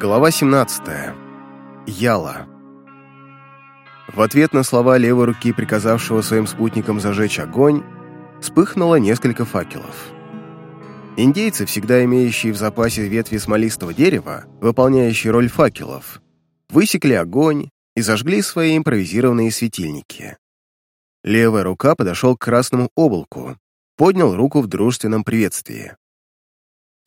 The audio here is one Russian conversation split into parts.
Глава 17. Яла. В ответ на слова левой руки, приказавшего своим спутникам зажечь огонь, вспыхнуло несколько факелов. Индейцы, всегда имеющие в запасе ветви смолистого дерева, выполняющие роль факелов, высекли огонь и зажгли свои импровизированные светильники. Левая рука подошел к красному облаку, поднял руку в дружественном приветствии.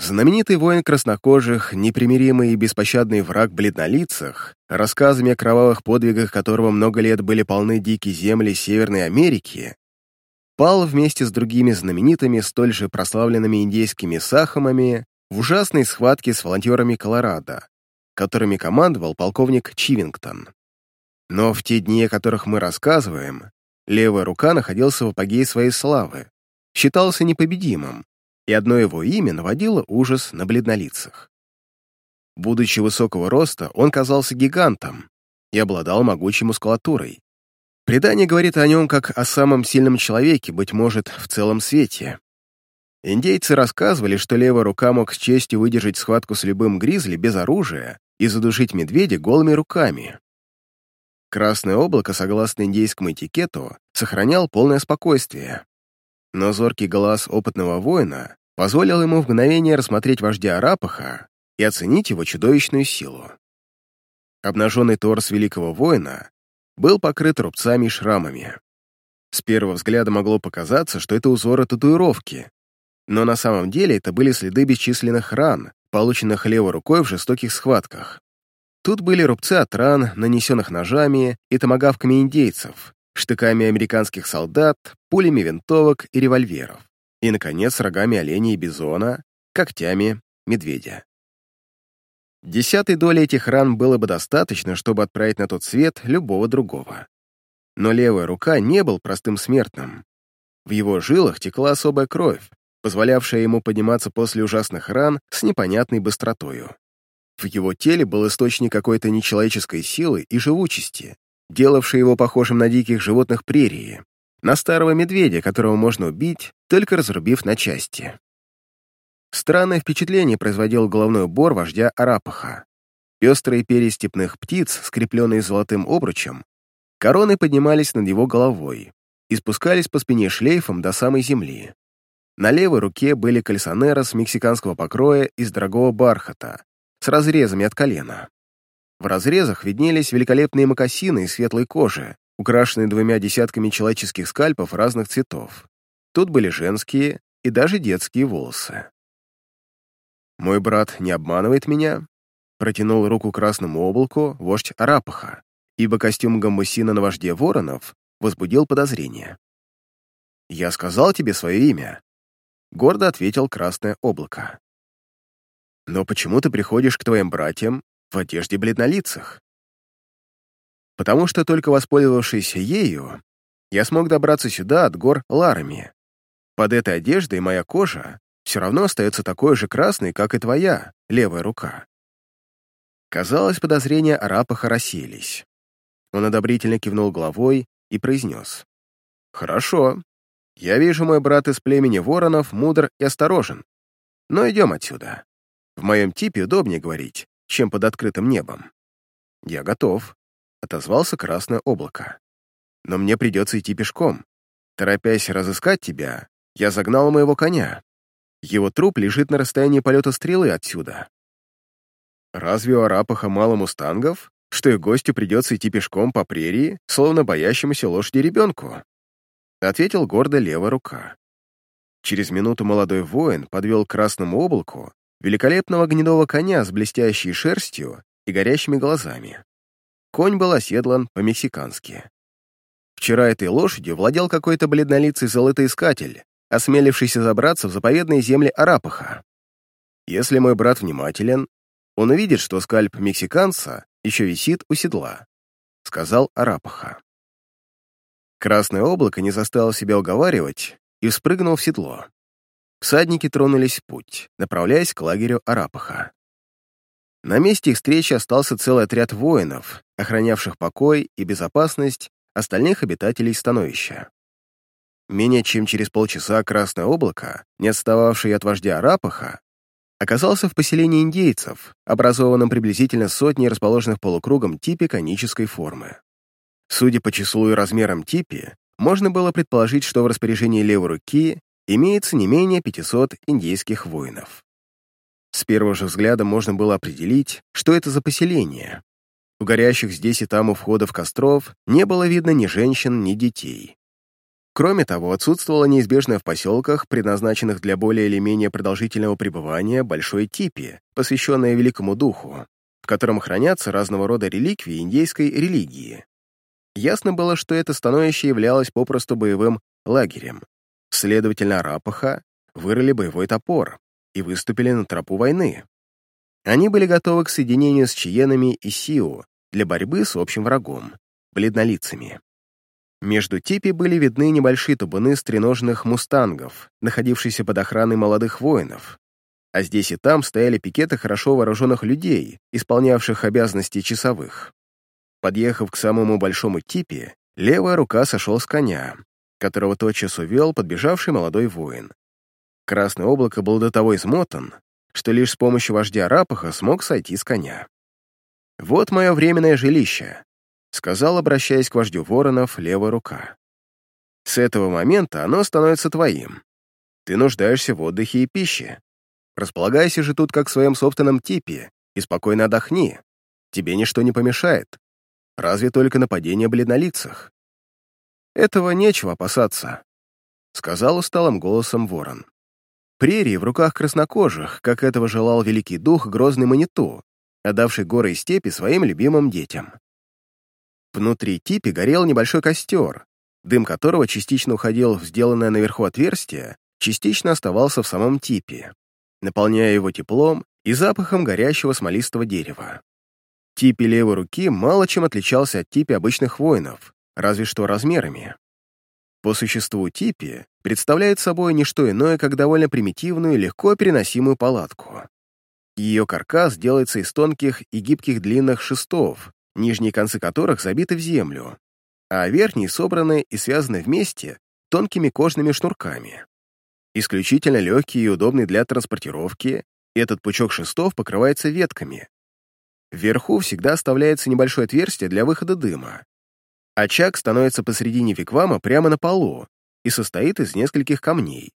Знаменитый воин краснокожих, непримиримый и беспощадный враг бледнолицах, рассказами о кровавых подвигах которого много лет были полны дикие земли Северной Америки, пал вместе с другими знаменитыми, столь же прославленными индейскими сахамами в ужасной схватке с волонтерами Колорадо, которыми командовал полковник Чивингтон. Но в те дни, о которых мы рассказываем, левая рука находился в апогее своей славы, считался непобедимым, и одно его имя наводило ужас на бледнолицах. Будучи высокого роста, он казался гигантом и обладал могучей мускулатурой. Предание говорит о нем как о самом сильном человеке, быть может, в целом свете. Индейцы рассказывали, что левая рука мог с честью выдержать схватку с любым гризли без оружия и задушить медведя голыми руками. Красное облако, согласно индейскому этикету, сохранял полное спокойствие но зоркий глаз опытного воина позволил ему в мгновение рассмотреть вождя Арапаха и оценить его чудовищную силу. Обнаженный торс великого воина был покрыт рубцами и шрамами. С первого взгляда могло показаться, что это узоры татуировки, но на самом деле это были следы бесчисленных ран, полученных левой рукой в жестоких схватках. Тут были рубцы от ран, нанесенных ножами и томагавками индейцев, штыками американских солдат, пулями винтовок и револьверов, и, наконец, рогами оленя и бизона, когтями медведя. Десятой доли этих ран было бы достаточно, чтобы отправить на тот свет любого другого. Но левая рука не был простым смертным. В его жилах текла особая кровь, позволявшая ему подниматься после ужасных ран с непонятной быстротою. В его теле был источник какой-то нечеловеческой силы и живучести, делавший его похожим на диких животных прерии, на старого медведя, которого можно убить, только разрубив на части. Странное впечатление производил головной убор вождя Арапаха. Пестрые перья степных птиц, скрепленные золотым обручем, короны поднимались над его головой и спускались по спине шлейфом до самой земли. На левой руке были кальсонерос мексиканского покроя из дорогого бархата с разрезами от колена. В разрезах виднелись великолепные мокасины из светлой кожи, украшенные двумя десятками человеческих скальпов разных цветов. Тут были женские и даже детские волосы. «Мой брат не обманывает меня?» Протянул руку красному облаку вождь Арапаха, ибо костюм гамбусина на вожде воронов возбудил подозрение. «Я сказал тебе свое имя», — гордо ответил красное облако. «Но почему ты приходишь к твоим братьям в одежде бледнолицах. Потому что только воспользовавшись ею, я смог добраться сюда от гор Ларами. Под этой одеждой моя кожа все равно остается такой же красной, как и твоя левая рука. Казалось, подозрения Арапаха рассеялись. Он одобрительно кивнул головой и произнес. «Хорошо. Я вижу, мой брат из племени воронов мудр и осторожен. Но идем отсюда. В моем типе удобнее говорить чем под открытым небом. «Я готов», — отозвался красное облако. «Но мне придется идти пешком. Торопясь разыскать тебя, я загнал моего коня. Его труп лежит на расстоянии полета стрелы отсюда». «Разве у Арапаха мало мустангов, что и гостю придется идти пешком по прерии, словно боящемуся лошади ребенку?» Ответил гордо левая рука. Через минуту молодой воин подвел красному облаку великолепного гнедого коня с блестящей шерстью и горящими глазами. Конь был оседлан по-мексикански. Вчера этой лошадью владел какой-то бледнолицый золотоискатель, осмелившийся забраться в заповедные земли Арапаха. Если мой брат внимателен, он увидит, что скальп мексиканца еще висит у седла, — сказал Арапаха. Красное облако не заставило себя уговаривать и спрыгнул в седло. Всадники тронулись в путь, направляясь к лагерю Арапаха. На месте их встречи остался целый отряд воинов, охранявших покой и безопасность остальных обитателей становища. Менее чем через полчаса Красное облако, не отстававший от вождя Арапаха, оказался в поселении индейцев, образованном приблизительно сотней расположенных полукругом типе конической формы. Судя по числу и размерам типи, можно было предположить, что в распоряжении левой руки имеется не менее 500 индейских воинов. С первого же взгляда можно было определить, что это за поселение. У горящих здесь и там у входов костров не было видно ни женщин, ни детей. Кроме того, отсутствовало неизбежное в поселках, предназначенных для более или менее продолжительного пребывания, большой типи, посвященное Великому Духу, в котором хранятся разного рода реликвии индейской религии. Ясно было, что это становище являлось попросту боевым лагерем. Следовательно, Арапаха вырыли боевой топор и выступили на тропу войны. Они были готовы к соединению с Чиенами и Сиу для борьбы с общим врагом — бледнолицами. Между типи были видны небольшие табуны стреножных мустангов, находившиеся под охраной молодых воинов, а здесь и там стояли пикеты хорошо вооруженных людей, исполнявших обязанности часовых. Подъехав к самому большому типе, левая рука сошел с коня, которого тотчас увел подбежавший молодой воин. Красное облако был до того измотан, что лишь с помощью вождя Рапаха смог сойти с коня. «Вот мое временное жилище», сказал, обращаясь к вождю воронов, левая рука. «С этого момента оно становится твоим. Ты нуждаешься в отдыхе и пище. Располагайся же тут как в своем собственном типе и спокойно отдохни. Тебе ничто не помешает. Разве только нападение бледнолицах. Этого нечего опасаться», — сказал усталым голосом ворон. Прерии в руках краснокожих, как этого желал великий дух грозный Маниту, отдавший горы и степи своим любимым детям. Внутри типи горел небольшой костер, дым которого частично уходил в сделанное наверху отверстие, частично оставался в самом типе, наполняя его теплом и запахом горящего смолистого дерева. Типи левой руки мало чем отличался от типи обычных воинов, разве что размерами. По существу типи представляет собой не что иное, как довольно примитивную, легко переносимую палатку. Ее каркас делается из тонких и гибких длинных шестов, нижние концы которых забиты в землю, а верхние собраны и связаны вместе тонкими кожными шнурками. Исключительно легкий и удобный для транспортировки, этот пучок шестов покрывается ветками. Вверху всегда оставляется небольшое отверстие для выхода дыма. Очаг становится посредине вигвама прямо на полу и состоит из нескольких камней.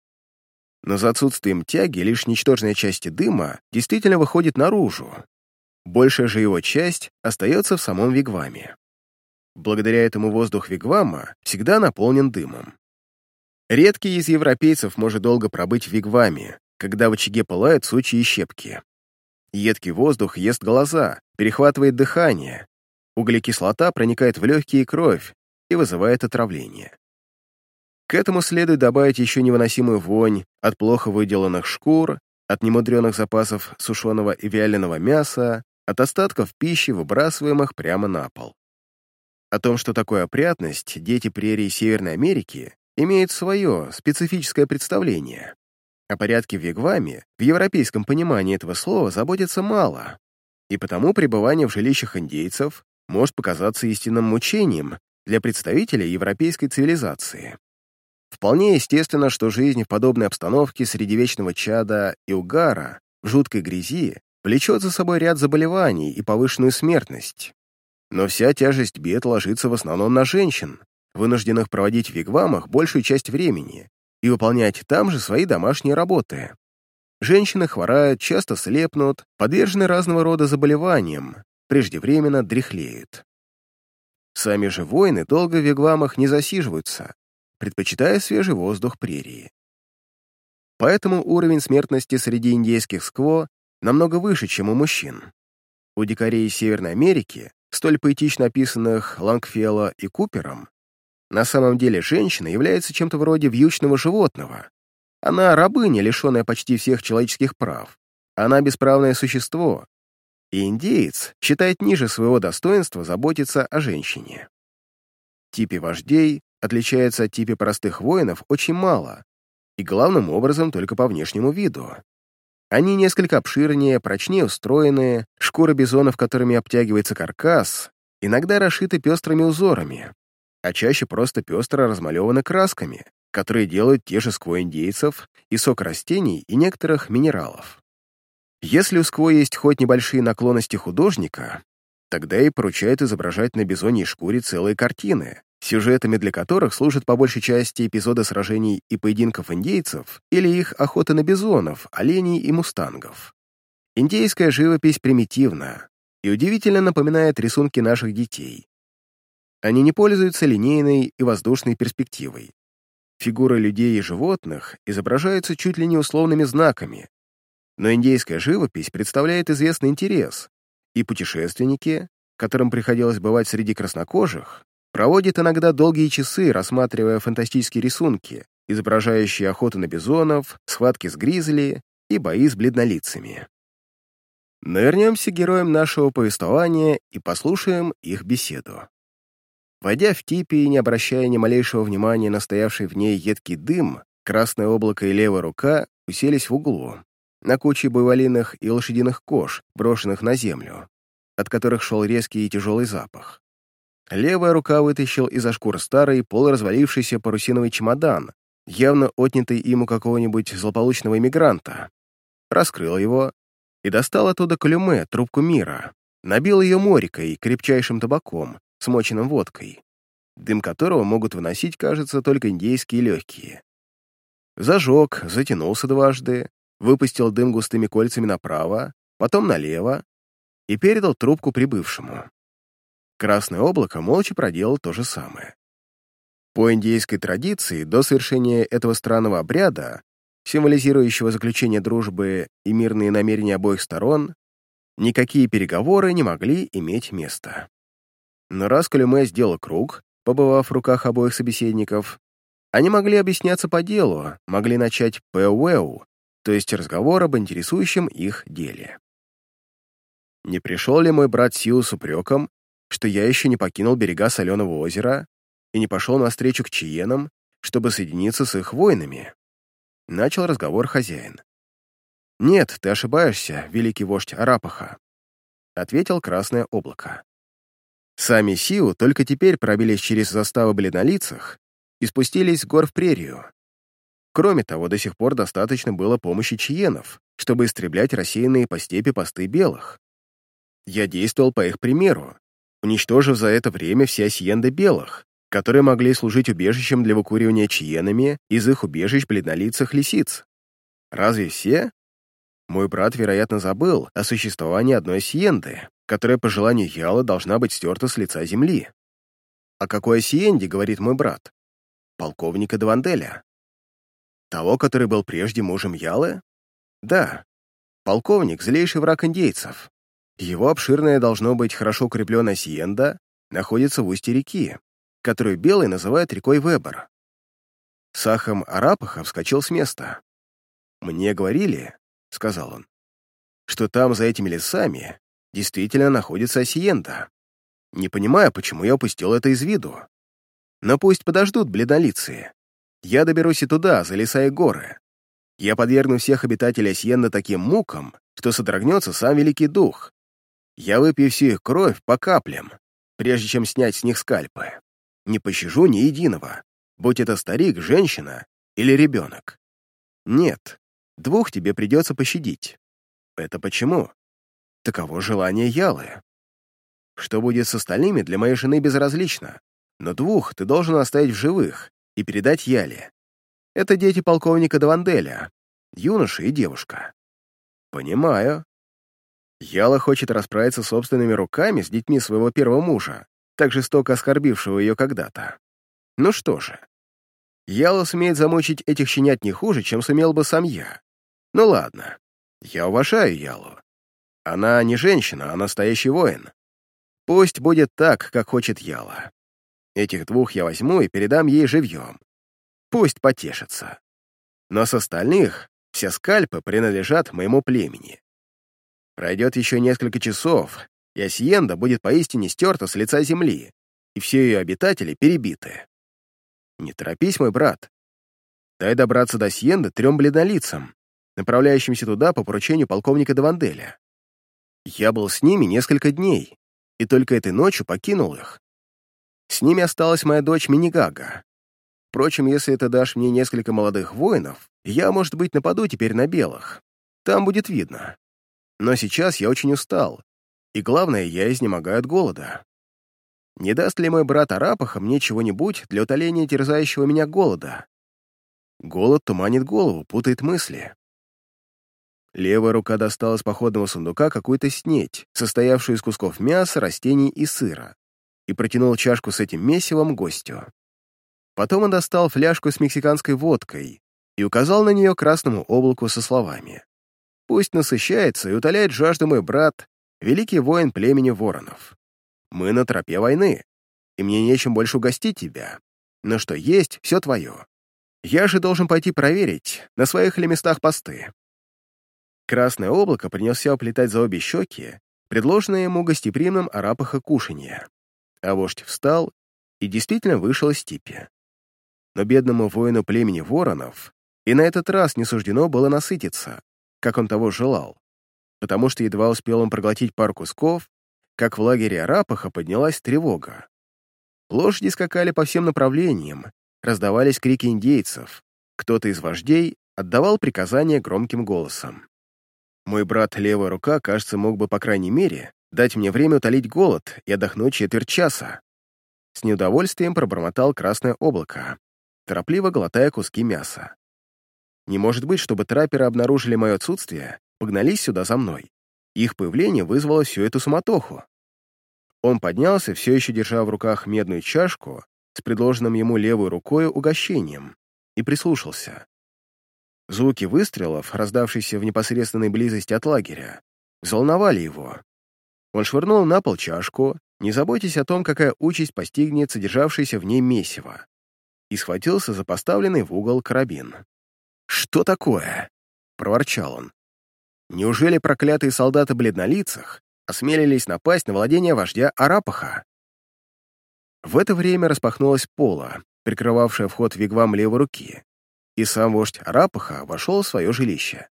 Но за отсутствием тяги лишь ничтожная часть дыма действительно выходит наружу, Большая же его часть остается в самом вигваме. Благодаря этому воздух вигвама всегда наполнен дымом. Редкий из европейцев может долго пробыть в вигваме, когда в очаге пылают сучьи и щепки. Едкий воздух ест глаза, перехватывает дыхание, углекислота проникает в легкие и кровь и вызывает отравление. К этому следует добавить еще невыносимую вонь от плохо выделанных шкур, от немудренных запасов сушеного и вяленого мяса, от остатков пищи, выбрасываемых прямо на пол. О том, что такое опрятность, дети прерий Северной Америки имеют свое специфическое представление. О порядке в Вигваме в европейском понимании этого слова заботится мало, и потому пребывание в жилищах индейцев может показаться истинным мучением для представителей европейской цивилизации. Вполне естественно, что жизнь в подобной обстановке среди вечного чада и угара, в жуткой грязи, влечет за собой ряд заболеваний и повышенную смертность. Но вся тяжесть бед ложится в основном на женщин, вынужденных проводить в вигвамах большую часть времени и выполнять там же свои домашние работы. Женщины хворают, часто слепнут, подвержены разного рода заболеваниям, преждевременно дряхлеют. Сами же воины долго в вигвамах не засиживаются, предпочитая свежий воздух прерии. Поэтому уровень смертности среди индейских скво намного выше, чем у мужчин. У дикарей Северной Америки, столь поэтично описанных Лангфелло и Купером, на самом деле женщина является чем-то вроде вьючного животного. Она рабыня, лишенная почти всех человеческих прав. Она бесправное существо. И индеец считает ниже своего достоинства заботиться о женщине. Типе вождей отличается от типе простых воинов очень мало, и главным образом только по внешнему виду. Они несколько обширнее, прочнее устроенные, шкуры бизонов, которыми обтягивается каркас, иногда расшиты пестрыми узорами, а чаще просто пестро размалеваны красками, которые делают те же сквой индейцев и сок растений и некоторых минералов. Если у Скво есть хоть небольшие наклонности художника, тогда и поручают изображать на бизоньей шкуре целые картины, сюжетами для которых служат по большей части эпизоды сражений и поединков индейцев или их охоты на бизонов, оленей и мустангов. Индейская живопись примитивна и удивительно напоминает рисунки наших детей. Они не пользуются линейной и воздушной перспективой. Фигуры людей и животных изображаются чуть ли не условными знаками, но индейская живопись представляет известный интерес, и путешественники, которым приходилось бывать среди краснокожих, проводят иногда долгие часы, рассматривая фантастические рисунки, изображающие охоту на бизонов, схватки с гризли и бои с бледнолицами. Но вернемся к героям нашего повествования и послушаем их беседу. Войдя в типи и не обращая ни малейшего внимания на стоявший в ней едкий дым, красное облако и левая рука уселись в углу, на куче буйволиных и лошадиных кож, брошенных на землю, от которых шел резкий и тяжелый запах. Левая рука вытащил из-за шкур старый, полуразвалившийся парусиновый чемодан, явно отнятый им у какого-нибудь злополучного иммигранта. Раскрыл его и достал оттуда калюме, трубку мира, набил ее морикой, крепчайшим табаком, смоченным водкой, дым которого могут выносить, кажется, только индейские легкие. Зажег, затянулся дважды, выпустил дым густыми кольцами направо, потом налево и передал трубку прибывшему. Красное облако молча проделал то же самое. По индейской традиции, до совершения этого странного обряда, символизирующего заключение дружбы и мирные намерения обоих сторон, никакие переговоры не могли иметь места. Но раз Калюме сделал круг, побывав в руках обоих собеседников, они могли объясняться по делу, могли начать пэуэу, то есть разговор об интересующем их деле. Не пришел ли мой брат Сиу с упреком, что я еще не покинул берега Соленого озера и не пошел навстречу к Чиенам, чтобы соединиться с их воинами? Начал разговор хозяин. «Нет, ты ошибаешься, великий вождь Арапаха», — ответил Красное облако. Сами Сиу только теперь пробились через заставы бледнолицах и спустились с гор в прерию, Кроме того, до сих пор достаточно было помощи чиенов, чтобы истреблять рассеянные по степи посты белых. Я действовал по их примеру, уничтожив за это время все асьенды белых, которые могли служить убежищем для выкуривания чиенами из их убежищ бледнолицых лисиц. Разве все? Мой брат, вероятно, забыл о существовании одной сиенды, которая по желанию Яла должна быть стерта с лица земли. О какой сиенде, говорит мой брат? Полковника Дванделя. Того, который был прежде мужем Ялы? Да. Полковник — злейший враг индейцев. Его обширная должно быть хорошо укрепленная сиенда находится в устье реки, которую белые называют рекой Вебер. Сахам Арапаха вскочил с места. «Мне говорили, — сказал он, — что там, за этими лесами, действительно находится Осиенда. Не понимаю, почему я упустил это из виду. Но пусть подождут бледнолицые. Я доберусь и туда, за леса и горы. Я подвергну всех обитателей Асьенна таким мукам, что содрогнется сам Великий Дух. Я выпью всю их кровь по каплям, прежде чем снять с них скальпы. Не пощажу ни единого, будь это старик, женщина или ребенок. Нет, двух тебе придется пощадить. Это почему? Таково желание Ялы. Что будет с остальными, для моей жены безразлично, но двух ты должен оставить в живых, и передать Яле. Это дети полковника Даванделя, юноша и девушка. Понимаю. Яла хочет расправиться собственными руками с детьми своего первого мужа, так жестоко оскорбившего ее когда-то. Ну что же. Яла сумеет замучить этих щенят не хуже, чем сумел бы сам я. Ну ладно. Я уважаю Ялу. Она не женщина, а настоящий воин. Пусть будет так, как хочет Яла. Этих двух я возьму и передам ей живьем. Пусть потешится. Но с остальных все скальпы принадлежат моему племени. Пройдет еще несколько часов, и Асиенда будет поистине стерта с лица земли, и все ее обитатели перебиты. Не торопись, мой брат. Дай добраться до Сиенды трем бледнолицам, направляющимся туда по поручению полковника Даванделя. Я был с ними несколько дней, и только этой ночью покинул их. С ними осталась моя дочь Минигага. Впрочем, если ты дашь мне несколько молодых воинов, я, может быть, нападу теперь на белых. Там будет видно. Но сейчас я очень устал, и главное, я изнемогаю от голода. Не даст ли мой брат Арапаха мне чего-нибудь для утоления терзающего меня голода? Голод туманит голову, путает мысли. Левая рука достала из походного сундука какую-то снеть, состоявшую из кусков мяса, растений и сыра, и протянул чашку с этим месивом гостю. Потом он достал фляжку с мексиканской водкой и указал на нее красному облаку со словами. «Пусть насыщается и утоляет жажду мой брат, великий воин племени воронов. Мы на тропе войны, и мне нечем больше угостить тебя. Но что есть, все твое. Я же должен пойти проверить, на своих ли местах посты». Красное облако принялся уплетать за обе щеки, предложенное ему гостеприимным арапаха кушанье. А вождь встал и действительно вышел из степи. Но бедному воину племени воронов и на этот раз не суждено было насытиться, как он того желал, потому что едва успел он проглотить пару кусков, как в лагере Арапаха поднялась тревога. Лошади скакали по всем направлениям, раздавались крики индейцев. Кто-то из вождей отдавал приказания громким голосом. Мой брат левая рука, кажется, мог бы, по крайней мере, дать мне время утолить голод и отдохнуть четверть часа. С неудовольствием пробормотал красное облако, торопливо глотая куски мяса. Не может быть, чтобы трапперы обнаружили мое отсутствие, погнались сюда за мной. Их появление вызвало всю эту суматоху. Он поднялся, все еще держа в руках медную чашку с предложенным ему левой рукой угощением, и прислушался. Звуки выстрелов, раздавшиеся в непосредственной близости от лагеря, взволновали его. Он швырнул на пол чашку, не заботясь о том, какая участь постигнет содержавшееся в ней месиво, и схватился за поставленный в угол карабин. «Что такое?» — проворчал он. Неужели проклятые солдаты бледнолицах осмелились напасть на владение вождя Арапаха? В это время распахнулась пола, прикрывавшая вход в вигвам левой руки, и сам вождь Арапаха вошел в свое жилище.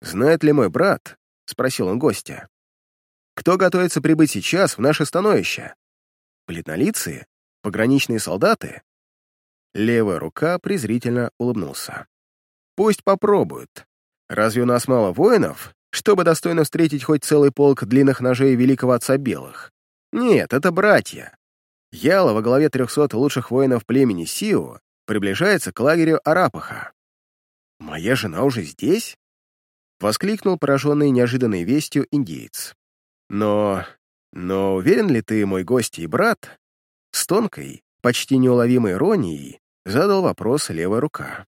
«Знает ли мой брат?» — спросил он гостя. «Кто готовится прибыть сейчас в наше становище? Бледнолицые? Пограничные солдаты?» Левая рука презрительно улыбнулся. «Пусть попробуют. Разве у нас мало воинов, чтобы достойно встретить хоть целый полк длинных ножей великого отца белых? Нет, это братья. Яла во главе трехсот лучших воинов племени Сио приближается к лагерю Арапаха. «Моя жена уже здесь?» — воскликнул пораженный неожиданной вестью индеец. «Но... но уверен ли ты, мой гость и брат?» С тонкой, почти неуловимой иронией задал вопрос левая рука.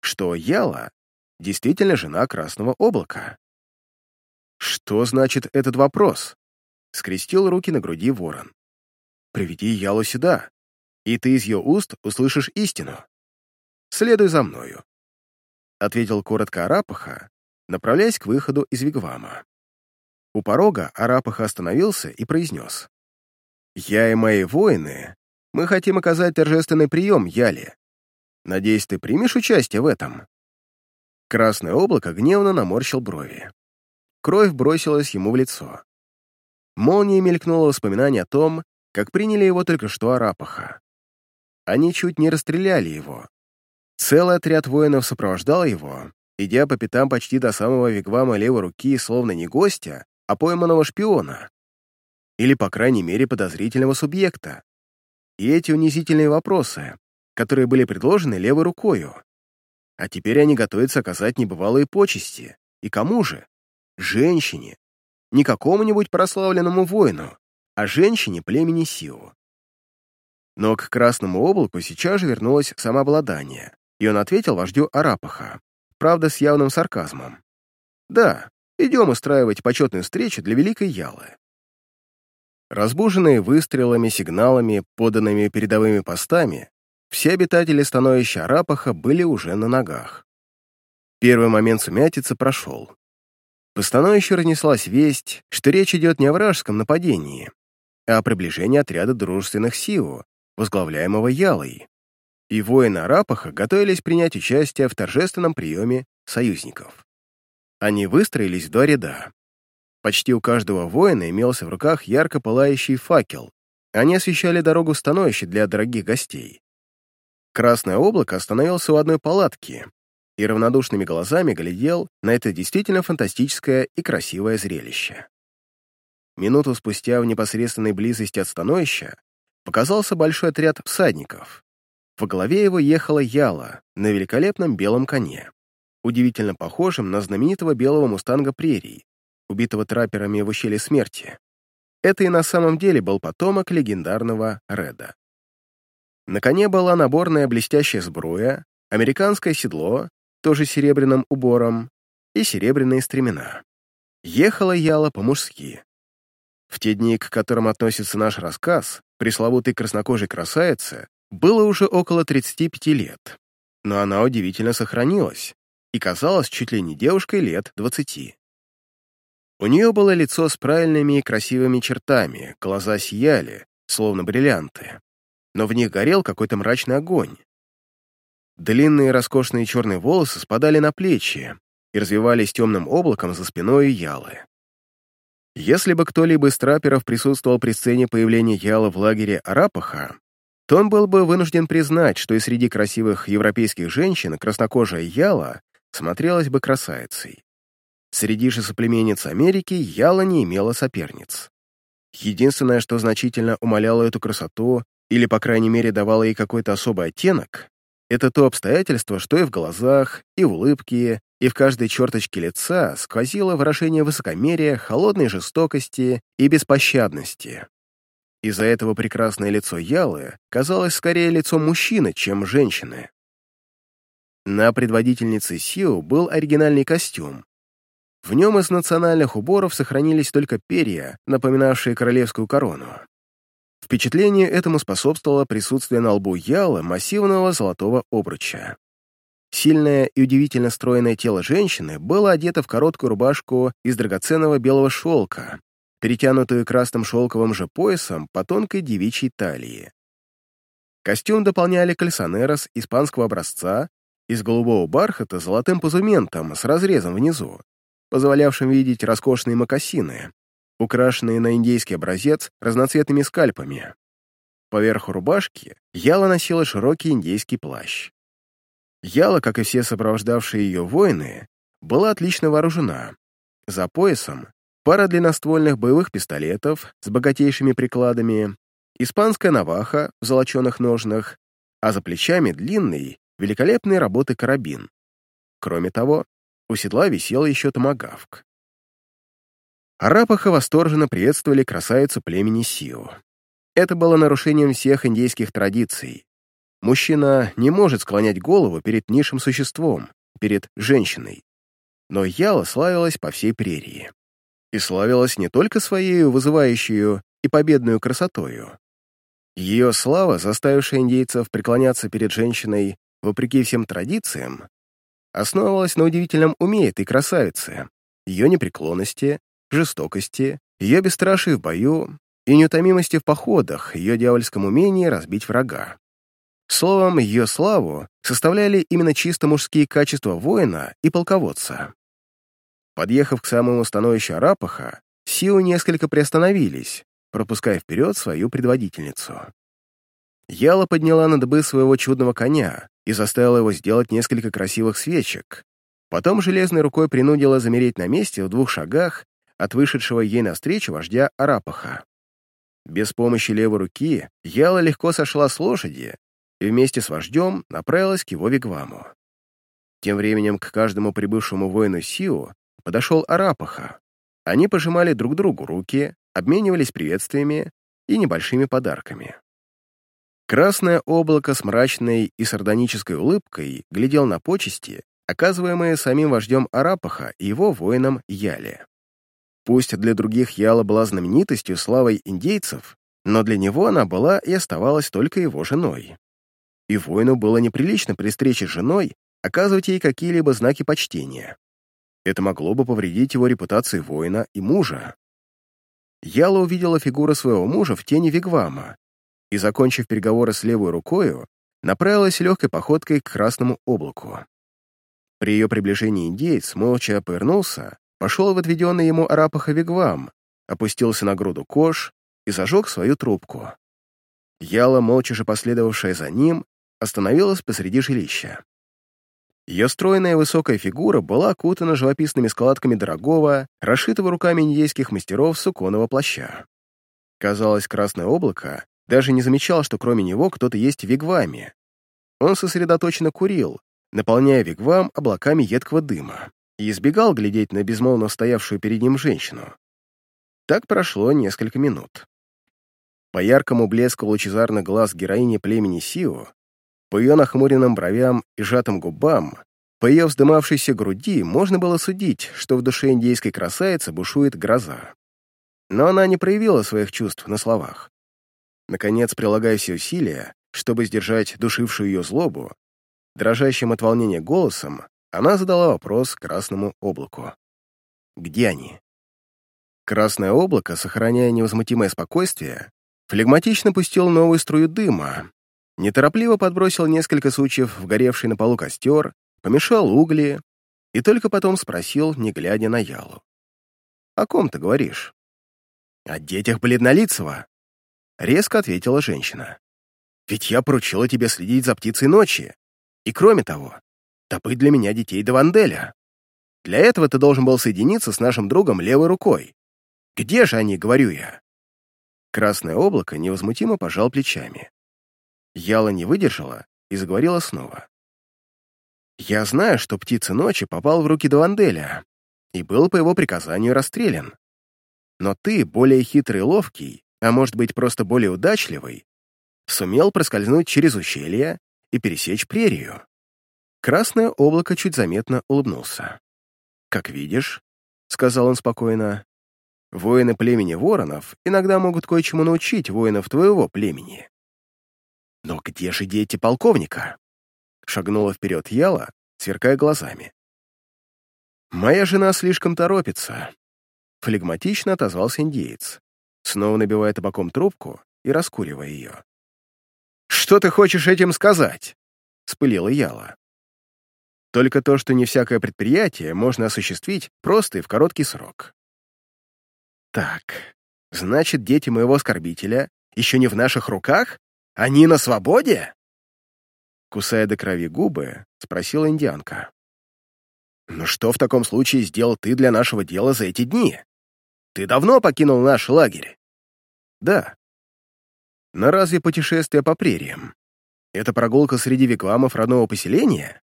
Что Яла действительно жена Красного Облака. «Что значит этот вопрос?» — скрестил руки на груди ворон. «Приведи Ялу сюда, и ты из ее уст услышишь истину. Следуй за мною», — ответил коротко Арапаха, направляясь к выходу из Вигвама. У порога Арапаха остановился и произнес. «Я и мои воины, мы хотим оказать торжественный прием Яле. Надеюсь, ты примешь участие в этом?» Красное облако гневно наморщил брови. Кровь бросилась ему в лицо. Молнией мелькнуло воспоминание о том, как приняли его только что Арапаха. Они чуть не расстреляли его. Целый отряд воинов сопровождал его, идя по пятам почти до самого вигвама левой руки, словно не гостя, а пойманного шпиона. Или, по крайней мере, подозрительного субъекта. И эти унизительные вопросы, которые были предложены левой рукою, а теперь они готовятся оказать небывалые почести. И кому же? Женщине. Не какому-нибудь прославленному воину, а женщине племени Сиу. Но к Красному облаку сейчас же вернулось самообладание, и он ответил вождю Арапаха, правда, с явным сарказмом. «Да, идем устраивать почетную встречу для Великой Ялы». Разбуженные выстрелами, сигналами, поданными передовыми постами, все обитатели становища Арапаха были уже на ногах. Первый момент сумятицы прошел. По становищу разнеслась весть, что речь идет не о вражеском нападении, а о приближении отряда дружественных сил, возглавляемого Ялой. И воины Арапаха готовились принять участие в торжественном приеме союзников. Они выстроились в два ряда. Почти у каждого воина имелся в руках ярко пылающий факел. Они освещали дорогу становище для дорогих гостей. Красное облако остановился у одной палатки, и равнодушными глазами глядел на это действительно фантастическое и красивое зрелище. Минуту спустя в непосредственной близости от становища показался большой отряд всадников. Во главе его ехала Яла на великолепном белом коне, удивительно похожем на знаменитого белого мустанга прерий, убитого трапперами в ущелье смерти. Это и на самом деле был потомок легендарного Реда. На коне была наборная блестящая сбруя, американское седло, тоже серебряным убором, и серебряные стремена. Ехала Яла по-мужски. В те дни, к которым относится наш рассказ, пресловутой краснокожей красавице было уже около 35 лет, но она удивительно сохранилась и казалась чуть ли не девушкой лет 20. У нее было лицо с правильными и красивыми чертами, глаза сияли, словно бриллианты, но в них горел какой-то мрачный огонь. Длинные роскошные черные волосы спадали на плечи и развивались темным облаком за спиной Ялы. Если бы кто-либо из трапперов присутствовал при сцене появления Яла в лагере Арапаха, то он был бы вынужден признать, что и среди красивых европейских женщин краснокожая Яла смотрелась бы красавицей. Среди же соплеменниц Америки Яла не имела соперниц. Единственное, что значительно умаляло эту красоту, или, по крайней мере, давало ей какой-то особый оттенок, это то обстоятельство, что и в глазах, и в улыбке, и в каждой черточке лица сквозило выражение высокомерия, холодной жестокости и беспощадности. Из-за этого прекрасное лицо Ялы казалось скорее лицом мужчины, чем женщины. На предводительнице Сиу был оригинальный костюм, в нем из национальных уборов сохранились только перья, напоминавшие королевскую корону. Впечатлению этому способствовало присутствие на лбу Ялы массивного золотого обруча. Сильное и удивительно стройное тело женщины было одето в короткую рубашку из драгоценного белого шелка, перетянутую красным шелковым же поясом по тонкой девичьей талии. Костюм дополняли кальсонерос испанского образца из голубого бархата с золотым позументом с разрезом внизу, позволявшим видеть роскошные мокасины, украшенные на индейский образец разноцветными скальпами. Поверх рубашки Яла носила широкий индейский плащ. Яла, как и все сопровождавшие ее воины, была отлично вооружена. За поясом пара длинноствольных боевых пистолетов с богатейшими прикладами, испанская наваха в золоченых ножнах, а за плечами длинный, великолепной работы карабин. Кроме того, у седла висел еще томагавк. Арапаха восторженно приветствовали красавицу племени Сио. Это было нарушением всех индейских традиций. Мужчина не может склонять голову перед низшим существом, перед женщиной. Но Яла славилась по всей прерии. И славилась не только своей вызывающую и победную красотою. Ее слава, заставившая индейцев преклоняться перед женщиной вопреки всем традициям, основывалась на удивительном уме этой красавицы, ее непреклонности, жестокости, ее бесстрашии в бою и неутомимости в походах, ее дьявольском умении разбить врага. Словом, ее славу составляли именно чисто мужские качества воина и полководца. Подъехав к самому становищу Арапаха, Сиу несколько приостановились, пропуская вперед свою предводительницу. Яла подняла на дыбы своего чудного коня и заставила его сделать несколько красивых свечек. Потом железной рукой принудила замереть на месте в двух шагах от вышедшего ей навстречу вождя Арапаха. Без помощи левой руки Яла легко сошла с лошади и вместе с вождем направилась к его вигваму. Тем временем к каждому прибывшему воину Сиу подошел Арапаха. Они пожимали друг другу руки, обменивались приветствиями и небольшими подарками. Красное облако с мрачной и сардонической улыбкой глядел на почести, оказываемые самим вождем Арапаха и его воином Яле. Пусть для других Яла была знаменитостью, славой индейцев, но для него она была и оставалась только его женой. И воину было неприлично при встрече с женой оказывать ей какие-либо знаки почтения. Это могло бы повредить его репутации воина и мужа. Яла увидела фигуру своего мужа в тени Вигвама и, закончив переговоры с левой рукою, направилась легкой походкой к красному облаку. При ее приближении индеец молча повернулся, пошел в отведенный ему арапаха вигвам, опустился на груду кож и зажег свою трубку. Яла, молча же последовавшая за ним, остановилась посреди жилища. Ее стройная высокая фигура была окутана живописными складками дорогого, расшитого руками индейских мастеров суконного плаща. Казалось, красное облако даже не замечал, что кроме него кто-то есть в вигваме. Он сосредоточенно курил, наполняя вигвам облаками едкого дыма, и избегал глядеть на безмолвно стоявшую перед ним женщину. Так прошло несколько минут. По яркому блеску лучезарных глаз героини племени Сио по ее нахмуренным бровям и сжатым губам, по ее вздымавшейся груди можно было судить, что в душе индейской красавицы бушует гроза. Но она не проявила своих чувств на словах. Наконец, прилагая все усилия, чтобы сдержать душившую ее злобу, дрожащим от волнения голосом, она задала вопрос красному облаку. «Где они?» Красное облако, сохраняя невозмутимое спокойствие, флегматично пустил новую струю дыма, неторопливо подбросил несколько сучьев в горевший на полу костер, помешал угли и только потом спросил, не глядя на Ялу. «О ком ты говоришь?» «О детях Бледнолицева», — резко ответила женщина. «Ведь я поручила тебе следить за птицей ночи. И кроме того, топыть для меня детей до Ванделя. Для этого ты должен был соединиться с нашим другом левой рукой. Где же они, говорю я?» Красное облако невозмутимо пожал плечами. Яла не выдержала и заговорила снова. «Я знаю, что птица ночи попал в руки Даванделя и был по его приказанию расстрелян. Но ты, более хитрый и ловкий, а может быть, просто более удачливый, сумел проскользнуть через ущелье и пересечь прерию». Красное облако чуть заметно улыбнулся. «Как видишь», — сказал он спокойно, — «воины племени воронов иногда могут кое-чему научить воинов твоего племени. «Но где же дети полковника?» Шагнула вперед Яла, сверкая глазами. «Моя жена слишком торопится», — флегматично отозвался индеец, снова набивая табаком трубку и раскуривая ее. «Что ты хочешь этим сказать?» — спылила Яла. «Только то, что не всякое предприятие можно осуществить просто и в короткий срок». «Так, значит, дети моего оскорбителя еще не в наших руках?» Они на свободе?» Кусая до крови губы, спросила индианка. «Ну что в таком случае сделал ты для нашего дела за эти дни? Ты давно покинул наш лагерь?» «Да». «Но разве путешествие по прериям? Это прогулка среди вигвамов родного поселения?»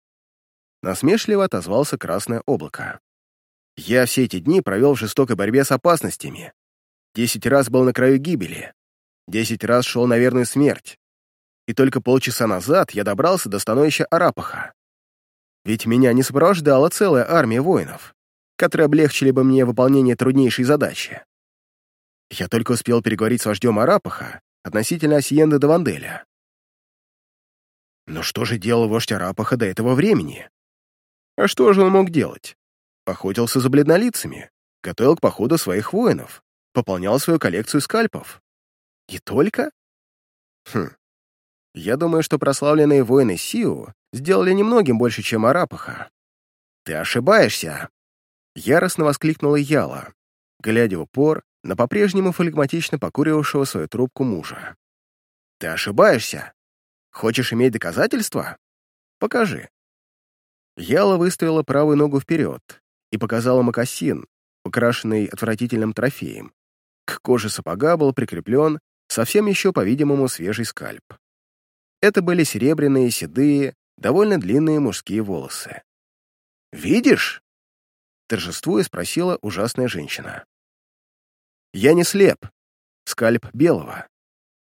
Насмешливо отозвался Красное облако. «Я все эти дни провел в жестокой борьбе с опасностями. Десять раз был на краю гибели. Десять раз шел на верную смерть и только полчаса назад я добрался до становища Арапаха. Ведь меня не сопровождала целая армия воинов, которые облегчили бы мне выполнение труднейшей задачи. Я только успел переговорить с вождем Арапаха относительно Асиенды до Ванделя. Но что же делал вождь Арапаха до этого времени? А что же он мог делать? Охотился за бледнолицами, готовил к походу своих воинов, пополнял свою коллекцию скальпов. И только? Хм, я думаю, что прославленные воины Сиу сделали немногим больше, чем Арапаха. Ты ошибаешься!» Яростно воскликнула Яла, глядя в упор на по-прежнему флегматично покуривавшего свою трубку мужа. «Ты ошибаешься! Хочешь иметь доказательства? Покажи!» Яла выставила правую ногу вперед и показала мокасин, украшенный отвратительным трофеем. К коже сапога был прикреплен совсем еще, по-видимому, свежий скальп. Это были серебряные, седые, довольно длинные мужские волосы. «Видишь?» — торжествуя спросила ужасная женщина. «Я не слеп. Скальп белого.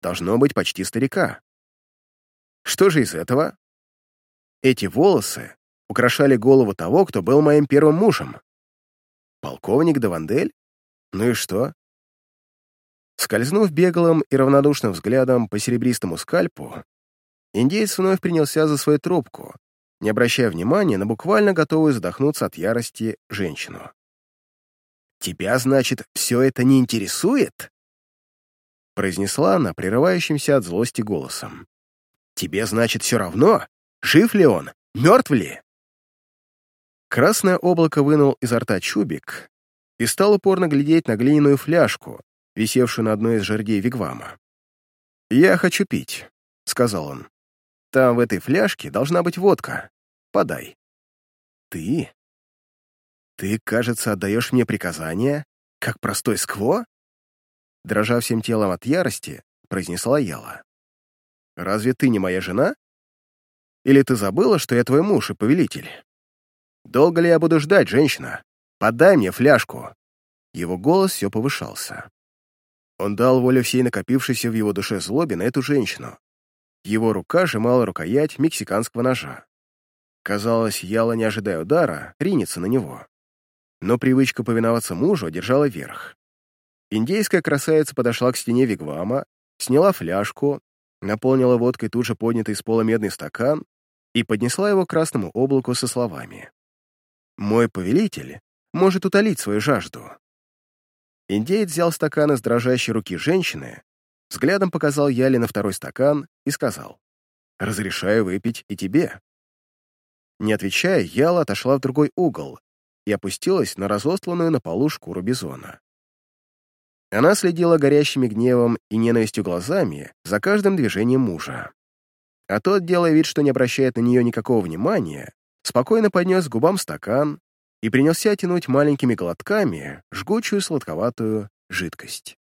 Должно быть почти старика. Что же из этого? Эти волосы украшали голову того, кто был моим первым мужем. Полковник Давандель? Ну и что? Скользнув беглым и равнодушным взглядом по серебристому скальпу, Индеец вновь принялся за свою трубку, не обращая внимания на буквально готовую задохнуться от ярости женщину. «Тебя, значит, все это не интересует?» произнесла она прерывающимся от злости голосом. «Тебе, значит, все равно, жив ли он, мертв ли?» Красное облако вынул изо рта чубик и стал упорно глядеть на глиняную фляжку, висевшую на одной из жердей вигвама. «Я хочу пить», — сказал он. Там в этой фляжке должна быть водка. Подай». Ты? Ты, кажется, отдаешь мне приказания, как простой скво? Дрожа всем телом от ярости, произнесла Яла. «Разве ты не моя жена? Или ты забыла, что я твой муж и повелитель? Долго ли я буду ждать, женщина? Подай мне фляжку!» Его голос все повышался. Он дал волю всей накопившейся в его душе злобе на эту женщину. Его рука сжимала рукоять мексиканского ножа. Казалось, Яла, не ожидая удара, ринется на него. Но привычка повиноваться мужу держала верх. Индейская красавица подошла к стене вигвама, сняла фляжку, наполнила водкой тут же поднятый с пола медный стакан и поднесла его к красному облаку со словами. «Мой повелитель может утолить свою жажду». Индеец взял стакан из дрожащей руки женщины, взглядом показал Яле на второй стакан и сказал, «Разрешаю выпить и тебе». Не отвечая, Яла отошла в другой угол и опустилась на разосланную на полу шкуру бизона. Она следила горящими гневом и ненавистью глазами за каждым движением мужа. А тот, делая вид, что не обращает на нее никакого внимания, спокойно поднес к губам стакан и принялся тянуть маленькими глотками жгучую сладковатую жидкость.